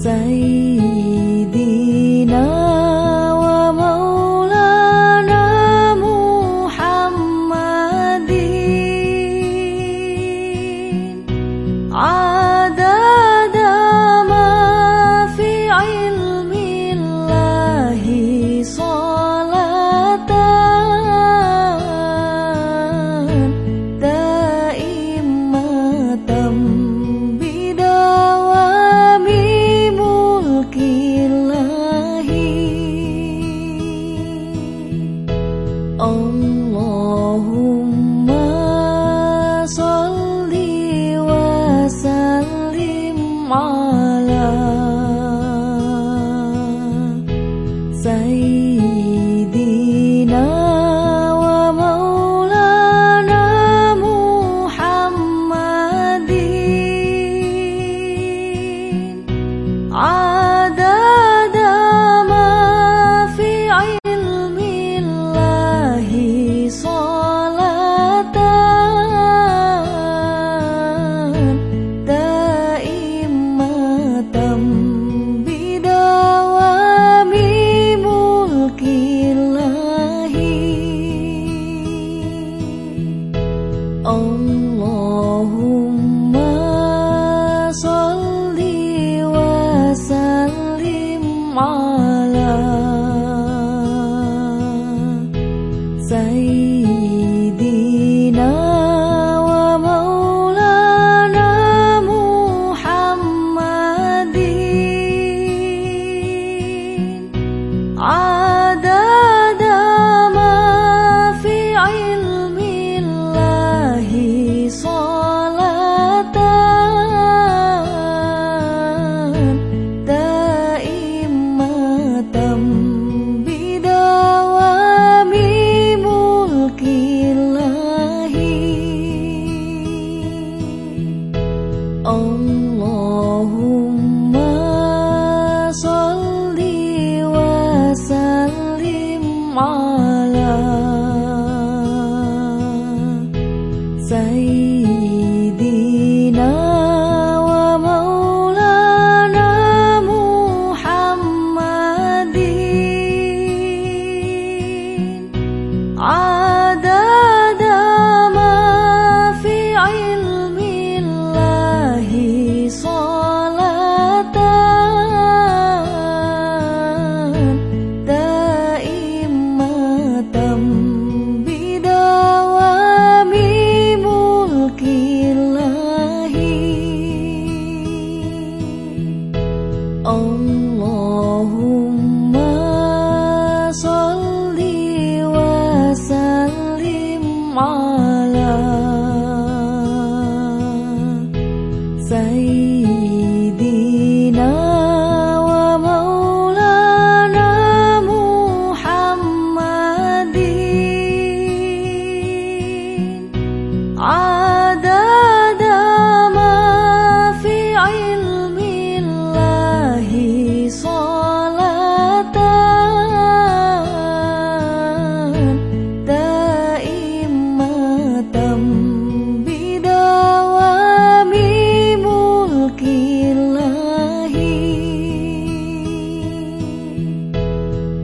在意。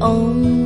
Oh.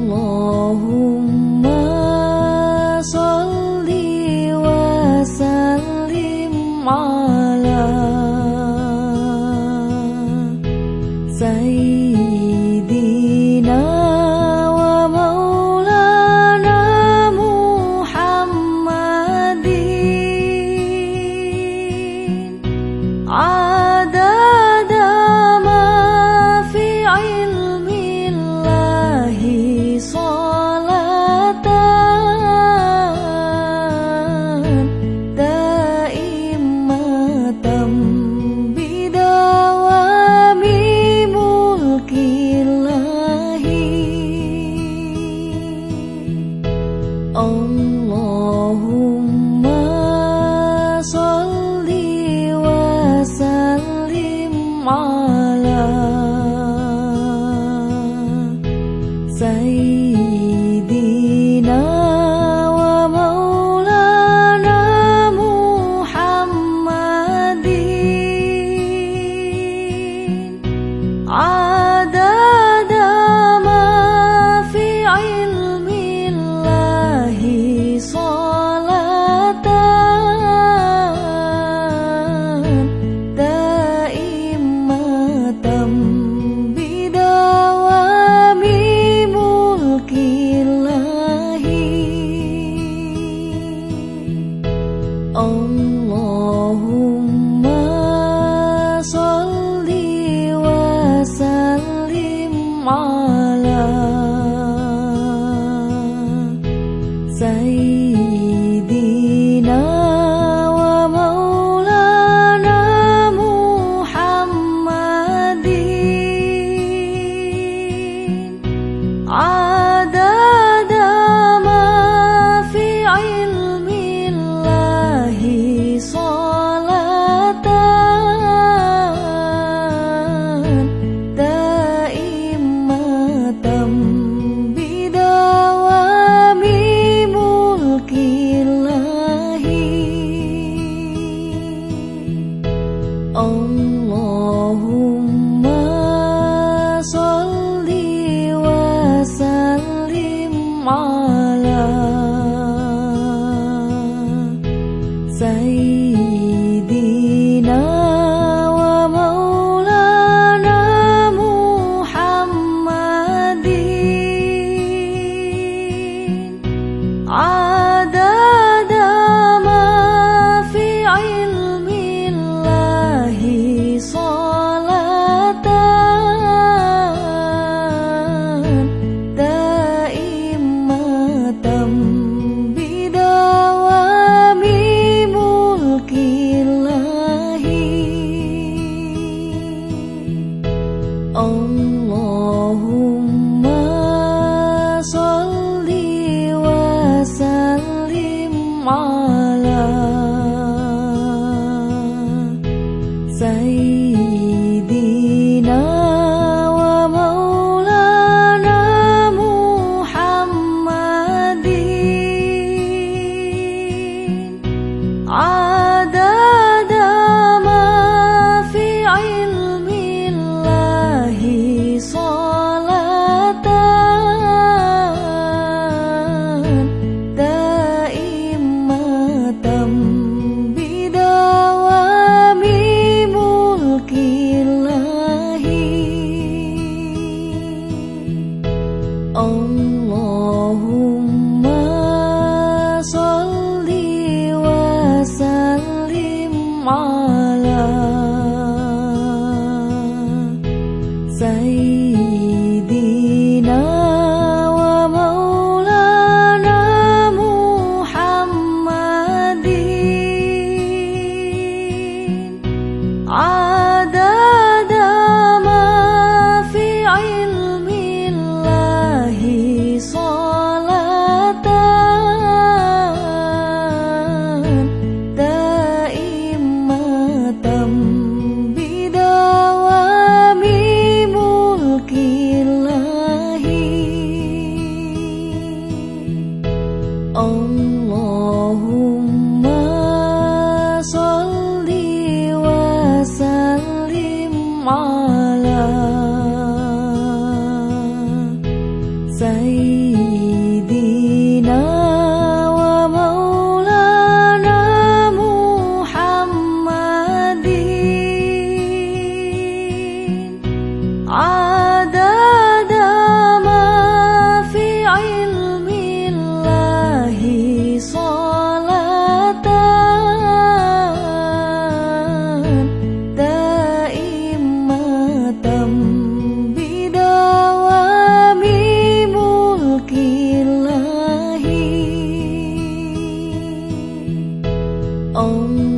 Oh.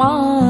tomorrow.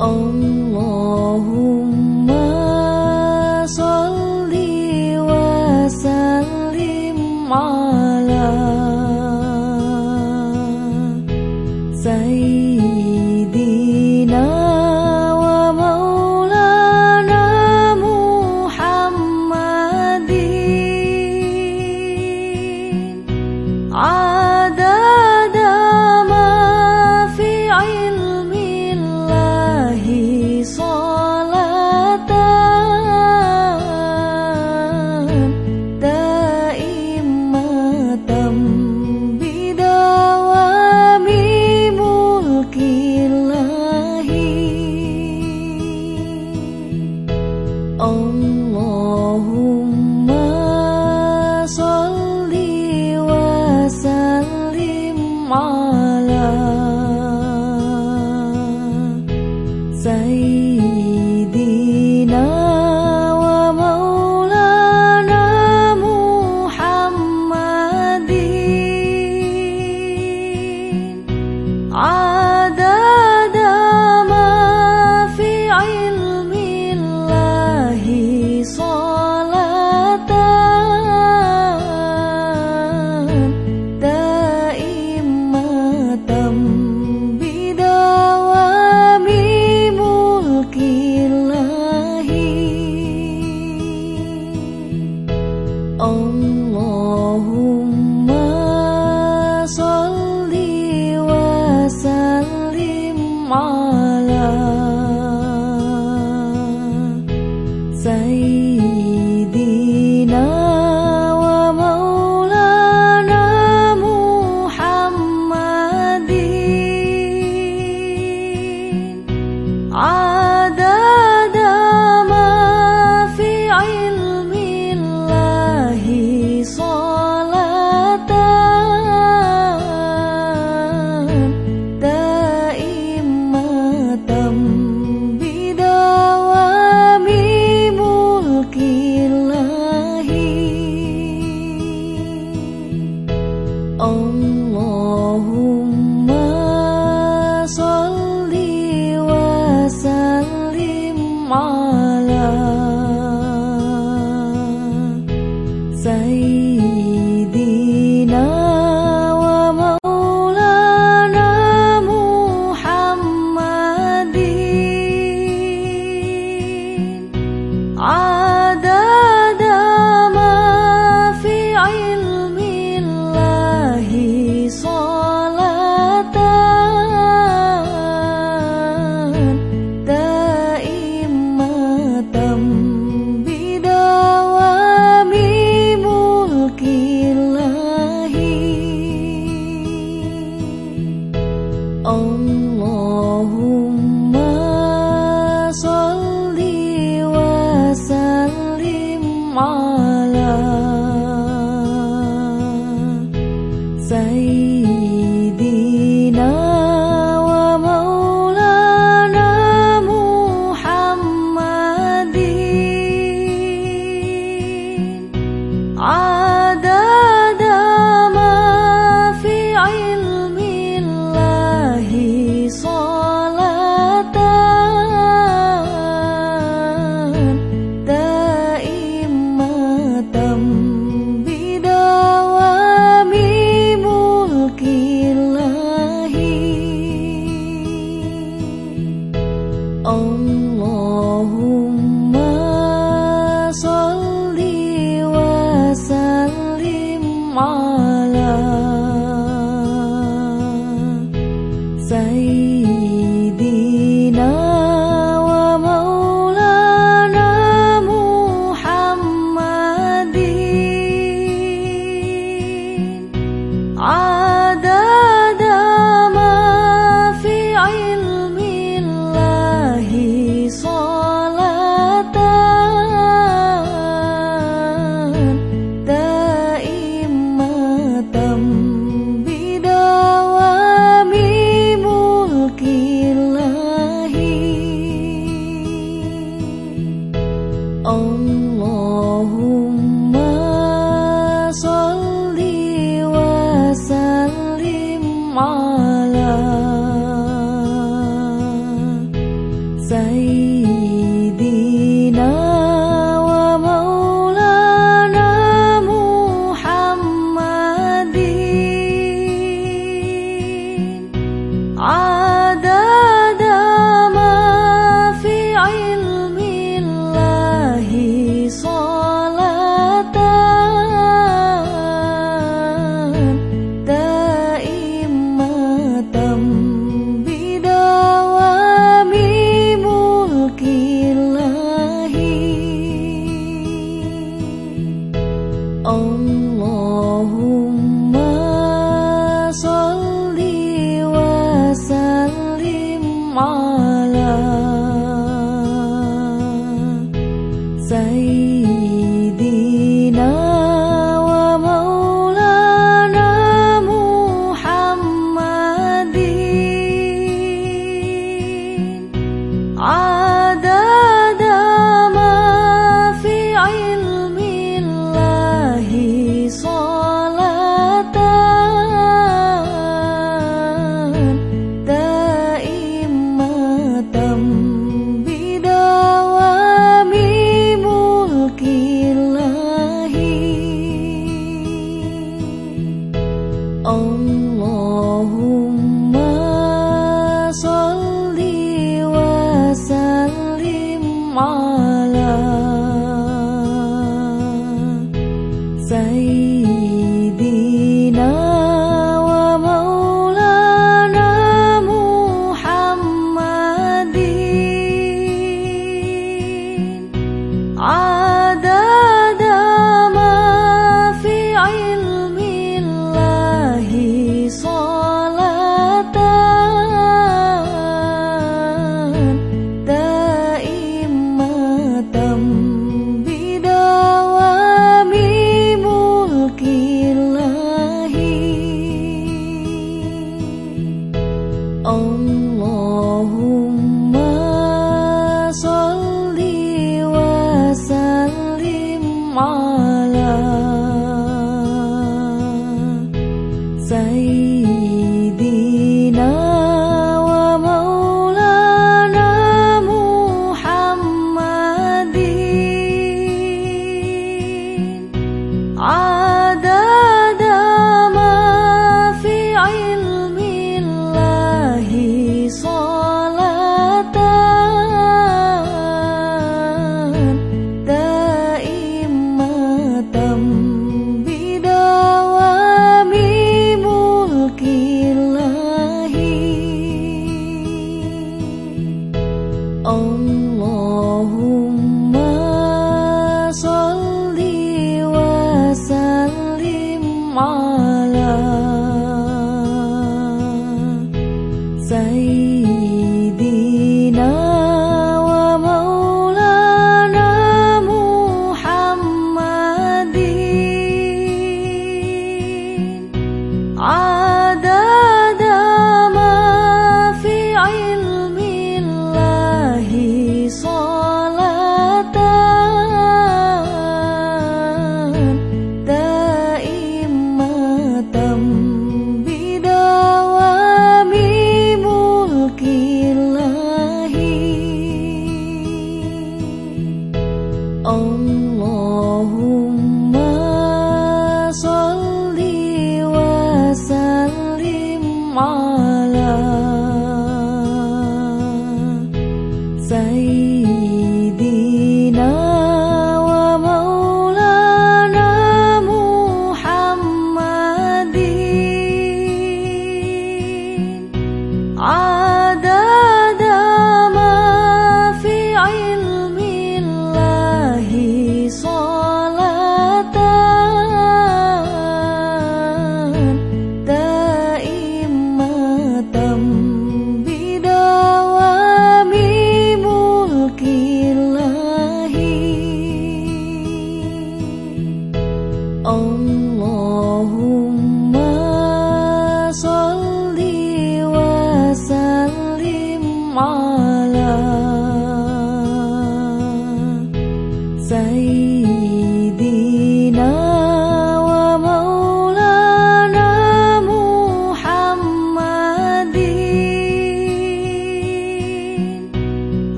Ông